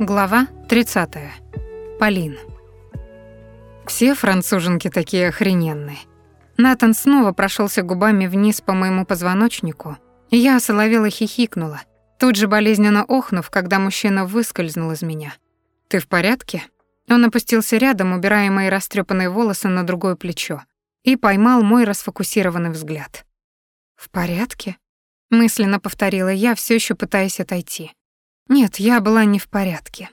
Глава 30. Полин. Все француженки такие охрененные. Натан снова прошелся губами вниз по моему позвоночнику, и я осоловела хихикнула, тут же болезненно охнув, когда мужчина выскользнул из меня. «Ты в порядке?» Он опустился рядом, убирая мои растрепанные волосы на другое плечо, и поймал мой расфокусированный взгляд. «В порядке?» — мысленно повторила я, все еще пытаясь отойти. Нет, я была не в порядке.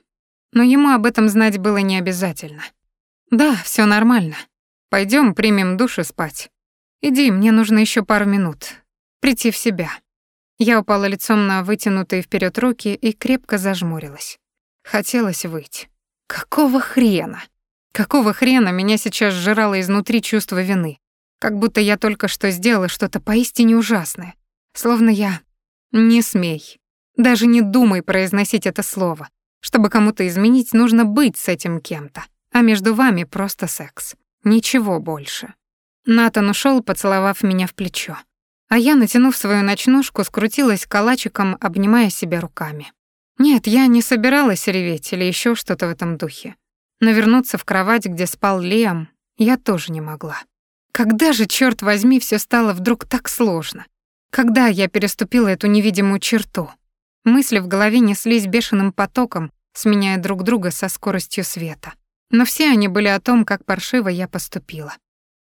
Но ему об этом знать было не обязательно. Да, все нормально. Пойдем, примем душ и спать. Иди, мне нужно еще пару минут. Прийти в себя. Я упала лицом на вытянутые вперед руки и крепко зажмурилась. Хотелось выйти. Какого хрена? Какого хрена меня сейчас сжирало изнутри чувство вины? Как будто я только что сделала что-то поистине ужасное. Словно я... Не смей. Даже не думай произносить это слово. Чтобы кому-то изменить, нужно быть с этим кем-то. А между вами просто секс. Ничего больше. Натан ушел, поцеловав меня в плечо. А я, натянув свою ночнушку, скрутилась калачиком, обнимая себя руками. Нет, я не собиралась реветь или еще что-то в этом духе. Но вернуться в кровать, где спал Лиам, я тоже не могла. Когда же, черт возьми, все стало вдруг так сложно? Когда я переступила эту невидимую черту? Мысли в голове неслись бешеным потоком, сменяя друг друга со скоростью света. Но все они были о том, как паршиво я поступила.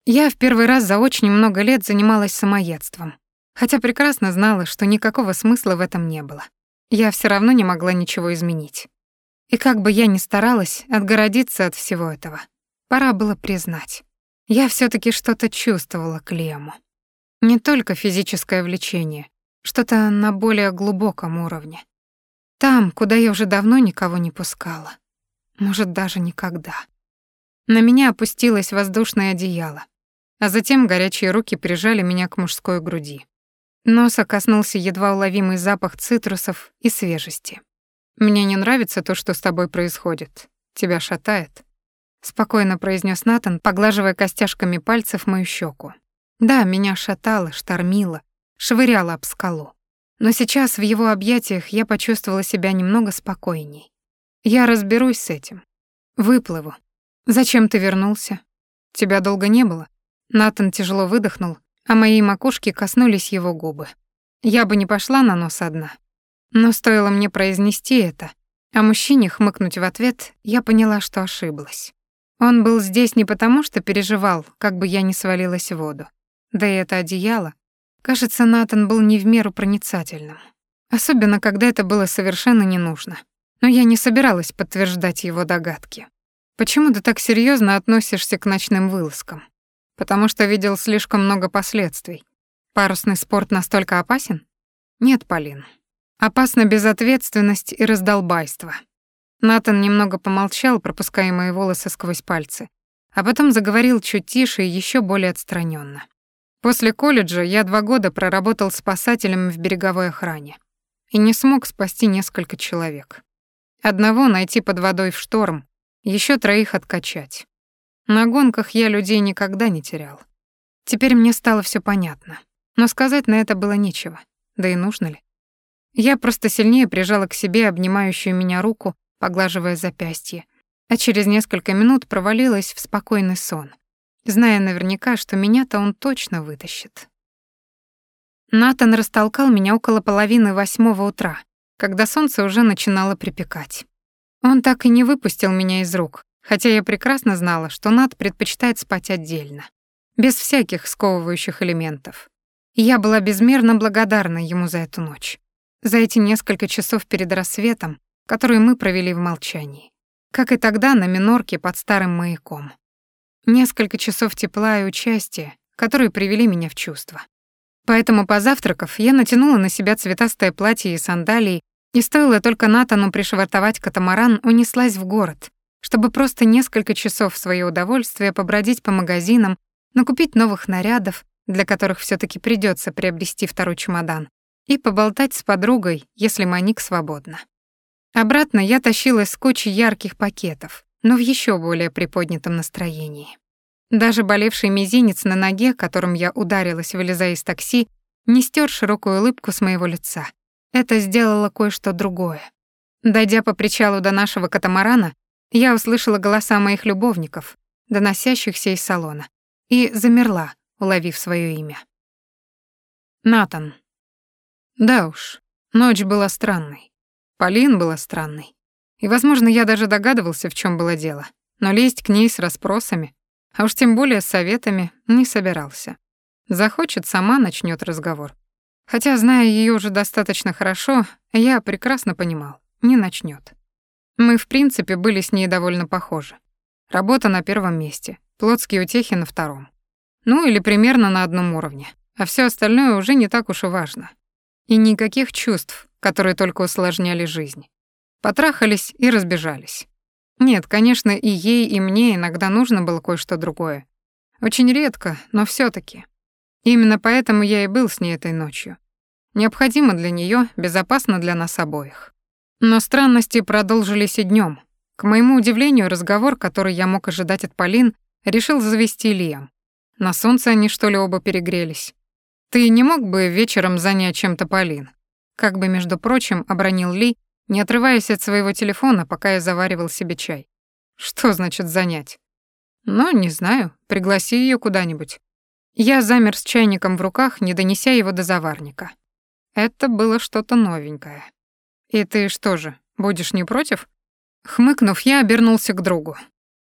Я в первый раз за очень много лет занималась самоедством, хотя прекрасно знала, что никакого смысла в этом не было. Я все равно не могла ничего изменить. И как бы я ни старалась отгородиться от всего этого, пора было признать. Я все таки что-то чувствовала к Лему. Не только физическое влечение, что-то на более глубоком уровне. Там, куда я уже давно никого не пускала. Может, даже никогда. На меня опустилось воздушное одеяло, а затем горячие руки прижали меня к мужской груди. Носа коснулся едва уловимый запах цитрусов и свежести. «Мне не нравится то, что с тобой происходит. Тебя шатает», — спокойно произнес Натан, поглаживая костяшками пальцев мою щеку. Да, меня шатало, штормило, швыряло об скалу. Но сейчас в его объятиях я почувствовала себя немного спокойней. Я разберусь с этим. Выплыву. Зачем ты вернулся? Тебя долго не было? Натан тяжело выдохнул, а моей макушке коснулись его губы. Я бы не пошла на нос одна. Но стоило мне произнести это, а мужчине хмыкнуть в ответ, я поняла, что ошиблась. Он был здесь не потому, что переживал, как бы я не свалилась в воду. Да и это одеяло. Кажется, Натан был не в меру проницательным. Особенно, когда это было совершенно не нужно. Но я не собиралась подтверждать его догадки. Почему ты так серьезно относишься к ночным вылазкам? Потому что видел слишком много последствий. Парусный спорт настолько опасен? Нет, Полин. Опасна безответственность и раздолбайство. Натан немного помолчал, пропуская мои волосы сквозь пальцы, а потом заговорил чуть тише и еще более отстраненно. После колледжа я два года проработал спасателем в береговой охране и не смог спасти несколько человек. Одного найти под водой в шторм, еще троих откачать. На гонках я людей никогда не терял. Теперь мне стало все понятно, но сказать на это было нечего, да и нужно ли. Я просто сильнее прижала к себе обнимающую меня руку, поглаживая запястье, а через несколько минут провалилась в спокойный сон, зная наверняка, что меня-то он точно вытащит. Натан растолкал меня около половины восьмого утра, когда солнце уже начинало припекать. Он так и не выпустил меня из рук, хотя я прекрасно знала, что Нат предпочитает спать отдельно, без всяких сковывающих элементов. Я была безмерно благодарна ему за эту ночь, за эти несколько часов перед рассветом, которые мы провели в молчании. Как и тогда на минорке под старым маяком. Несколько часов тепла и участия, которые привели меня в чувство. Поэтому, позавтракав, я натянула на себя цветастое платье и сандалии, и стоило только Натану пришвартовать катамаран, унеслась в город, чтобы просто несколько часов в своё удовольствие побродить по магазинам, накупить новых нарядов, для которых все таки придется приобрести второй чемодан, и поболтать с подругой, если Моник свободна. Обратно я тащилась с кучей ярких пакетов, но в еще более приподнятом настроении. Даже болевший мизинец на ноге, которым я ударилась, вылезая из такси, не стер широкую улыбку с моего лица. Это сделало кое-что другое. Дойдя по причалу до нашего катамарана, я услышала голоса моих любовников, доносящихся из салона, и замерла, уловив свое имя. Натан. Да уж, ночь была странной. Полин была странной. И, возможно, я даже догадывался, в чем было дело. Но лезть к ней с расспросами, а уж тем более с советами, не собирался. Захочет, сама начнет разговор. Хотя, зная ее уже достаточно хорошо, я прекрасно понимал, не начнет. Мы, в принципе, были с ней довольно похожи. Работа на первом месте, плотские утехи на втором. Ну или примерно на одном уровне, а все остальное уже не так уж и важно. И никаких чувств, которые только усложняли жизнь. Потрахались и разбежались. Нет, конечно, и ей, и мне иногда нужно было кое-что другое. Очень редко, но все таки Именно поэтому я и был с ней этой ночью. Необходимо для нее, безопасно для нас обоих. Но странности продолжились и днем. К моему удивлению, разговор, который я мог ожидать от Полин, решил завести Лиам. На солнце они что ли оба перегрелись. Ты не мог бы вечером занять чем-то Полин? Как бы, между прочим, обронил Ли, не отрываясь от своего телефона, пока я заваривал себе чай. Что значит занять? Ну, не знаю, пригласи ее куда-нибудь. Я замер с чайником в руках, не донеся его до заварника. Это было что-то новенькое. «И ты что же, будешь не против?» Хмыкнув, я обернулся к другу.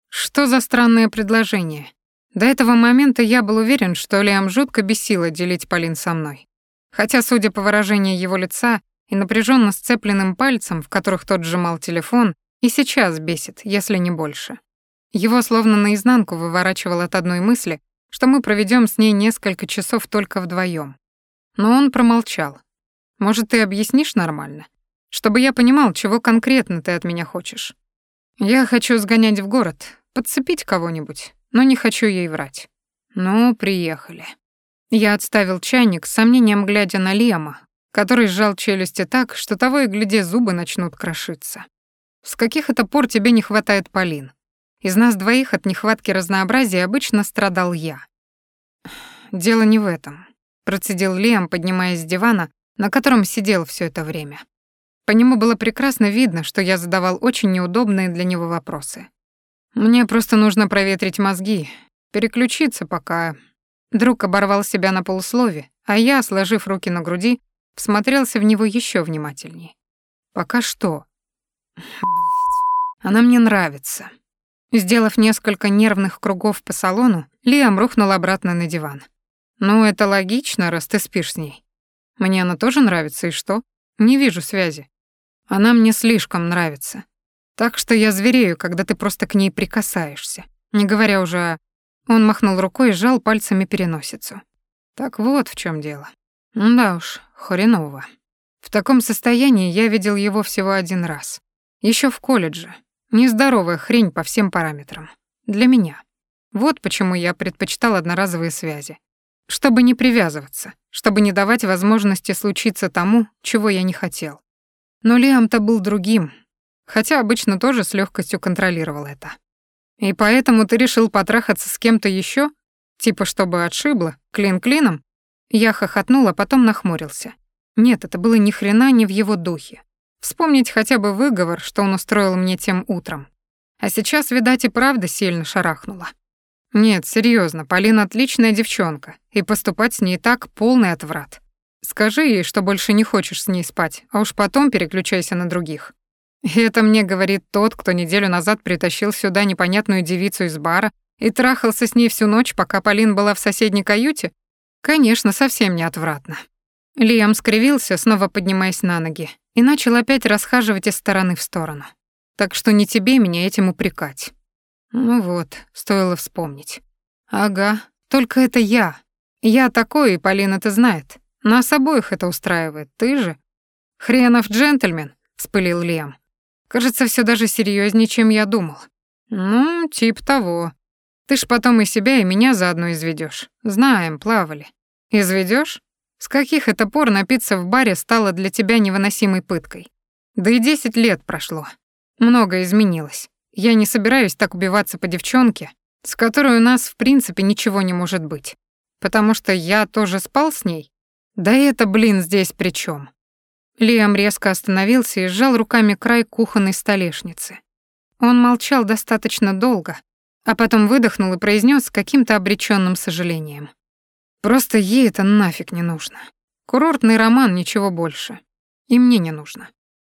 «Что за странное предложение?» До этого момента я был уверен, что Лиам жутко бесило делить Полин со мной. Хотя, судя по выражению его лица и напряженно сцепленным пальцем, в которых тот сжимал телефон, и сейчас бесит, если не больше. Его словно наизнанку выворачивал от одной мысли, что мы проведем с ней несколько часов только вдвоем. Но он промолчал. «Может, ты объяснишь нормально? чтобы я понимал, чего конкретно ты от меня хочешь. Я хочу сгонять в город, подцепить кого-нибудь, но не хочу ей врать. Ну, приехали. Я отставил чайник, с сомнением глядя на Лема, который сжал челюсти так, что того и гляди зубы начнут крошиться. С каких это пор тебе не хватает Полин? Из нас двоих от нехватки разнообразия обычно страдал я. Дело не в этом, процедил Лиам, поднимаясь с дивана, на котором сидел все это время. По нему было прекрасно видно, что я задавал очень неудобные для него вопросы. Мне просто нужно проветрить мозги, переключиться пока... Друг оборвал себя на полуслове, а я, сложив руки на груди, всмотрелся в него еще внимательней. Пока что. Она мне нравится. Сделав несколько нервных кругов по салону, Лиам рухнул обратно на диван. «Ну, это логично, раз ты спишь с ней. Мне она тоже нравится, и что? Не вижу связи. Она мне слишком нравится. Так что я зверею, когда ты просто к ней прикасаешься. Не говоря уже о... Он махнул рукой и сжал пальцами переносицу. Так вот в чем дело. Да уж, хреново. В таком состоянии я видел его всего один раз. Еще в колледже. Нездоровая хрень по всем параметрам. Для меня. Вот почему я предпочитал одноразовые связи. Чтобы не привязываться, чтобы не давать возможности случиться тому, чего я не хотел. Но Лиам-то был другим, хотя обычно тоже с легкостью контролировал это. И поэтому ты решил потрахаться с кем-то еще, Типа, чтобы отшибло, клин клином? Я хохотнул, а потом нахмурился. Нет, это было ни хрена не в его духе. Вспомнить хотя бы выговор, что он устроил мне тем утром. А сейчас, видать, и правда сильно шарахнула. Нет, серьезно, Полина отличная девчонка, и поступать с ней так полный отврат. Скажи ей, что больше не хочешь с ней спать, а уж потом переключайся на других. И это мне говорит тот, кто неделю назад притащил сюда непонятную девицу из бара и трахался с ней всю ночь, пока Полин была в соседней каюте? Конечно, совсем не отвратно. Лиам скривился, снова поднимаясь на ноги, и начал опять расхаживать из стороны в сторону. Так что не тебе меня этим упрекать. Ну вот, стоило вспомнить. Ага, только это я. Я такой, и Полина это знает. Нас обоих это устраивает, ты же. Хренов джентльмен, вспылил Лем. Кажется, все даже серьезнее, чем я думал. Ну, тип того. Ты ж потом и себя, и меня заодно изведешь. Знаем, плавали. Изведешь? С каких это пор напиться в баре стало для тебя невыносимой пыткой? Да и десять лет прошло. Многое изменилось. Я не собираюсь так убиваться по девчонке, с которой у нас в принципе ничего не может быть. Потому что я тоже спал с ней, да это, блин, здесь при чем? Лиам резко остановился и сжал руками край кухонной столешницы. Он молчал достаточно долго, а потом выдохнул и произнес с каким-то обречённым сожалением. «Просто ей это нафиг не нужно. Курортный роман, ничего больше. И мне не нужно.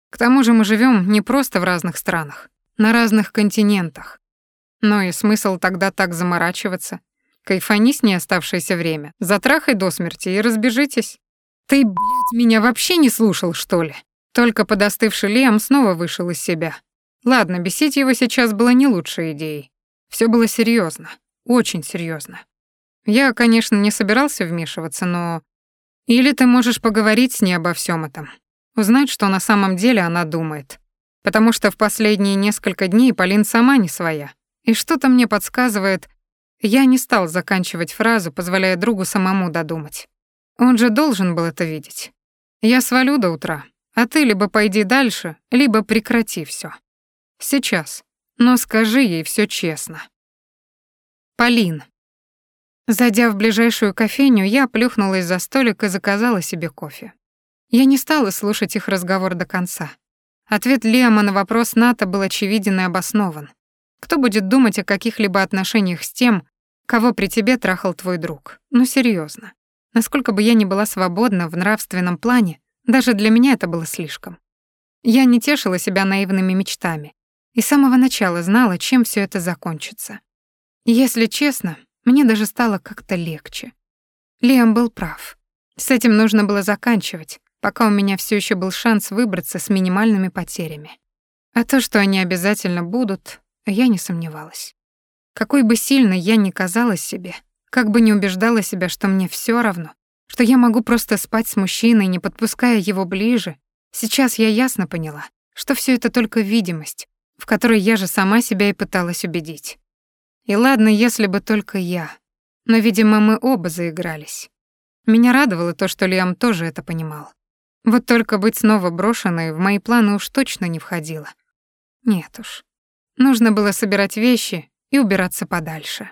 К тому же мы живем не просто в разных странах, на разных континентах. Ну и смысл тогда так заморачиваться? Кайфани с ней оставшееся время, затрахай до смерти и разбежитесь. Ты, блядь, меня вообще не слушал, что ли? Только подостывший Лиам снова вышел из себя. Ладно, бесить его сейчас было не лучшей идеей. Все было серьезно, очень серьезно. Я, конечно, не собирался вмешиваться, но... Или ты можешь поговорить с ней обо всем этом, узнать, что на самом деле она думает. Потому что в последние несколько дней Полин сама не своя. И что-то мне подсказывает... Я не стал заканчивать фразу, позволяя другу самому додумать. Он же должен был это видеть. Я свалю до утра, а ты либо пойди дальше, либо прекрати все. Сейчас но скажи ей все честно. Полин. Зайдя в ближайшую кофейню, я плюхнулась за столик и заказала себе кофе. Я не стала слушать их разговор до конца. Ответ Лиама на вопрос Ната был очевиден и обоснован. Кто будет думать о каких-либо отношениях с тем, кого при тебе трахал твой друг? Ну, серьезно. Насколько бы я ни была свободна в нравственном плане, даже для меня это было слишком. Я не тешила себя наивными мечтами, и с самого начала знала, чем все это закончится. если честно, мне даже стало как-то легче. Лиам был прав. С этим нужно было заканчивать, пока у меня все еще был шанс выбраться с минимальными потерями. А то, что они обязательно будут, я не сомневалась. Какой бы сильной я ни казалась себе, как бы ни убеждала себя, что мне все равно, что я могу просто спать с мужчиной, не подпуская его ближе, сейчас я ясно поняла, что все это только видимость, в которой я же сама себя и пыталась убедить. И ладно, если бы только я. Но, видимо, мы оба заигрались. Меня радовало то, что Лиам тоже это понимал. Вот только быть снова брошенной в мои планы уж точно не входило. Нет уж. Нужно было собирать вещи и убираться подальше.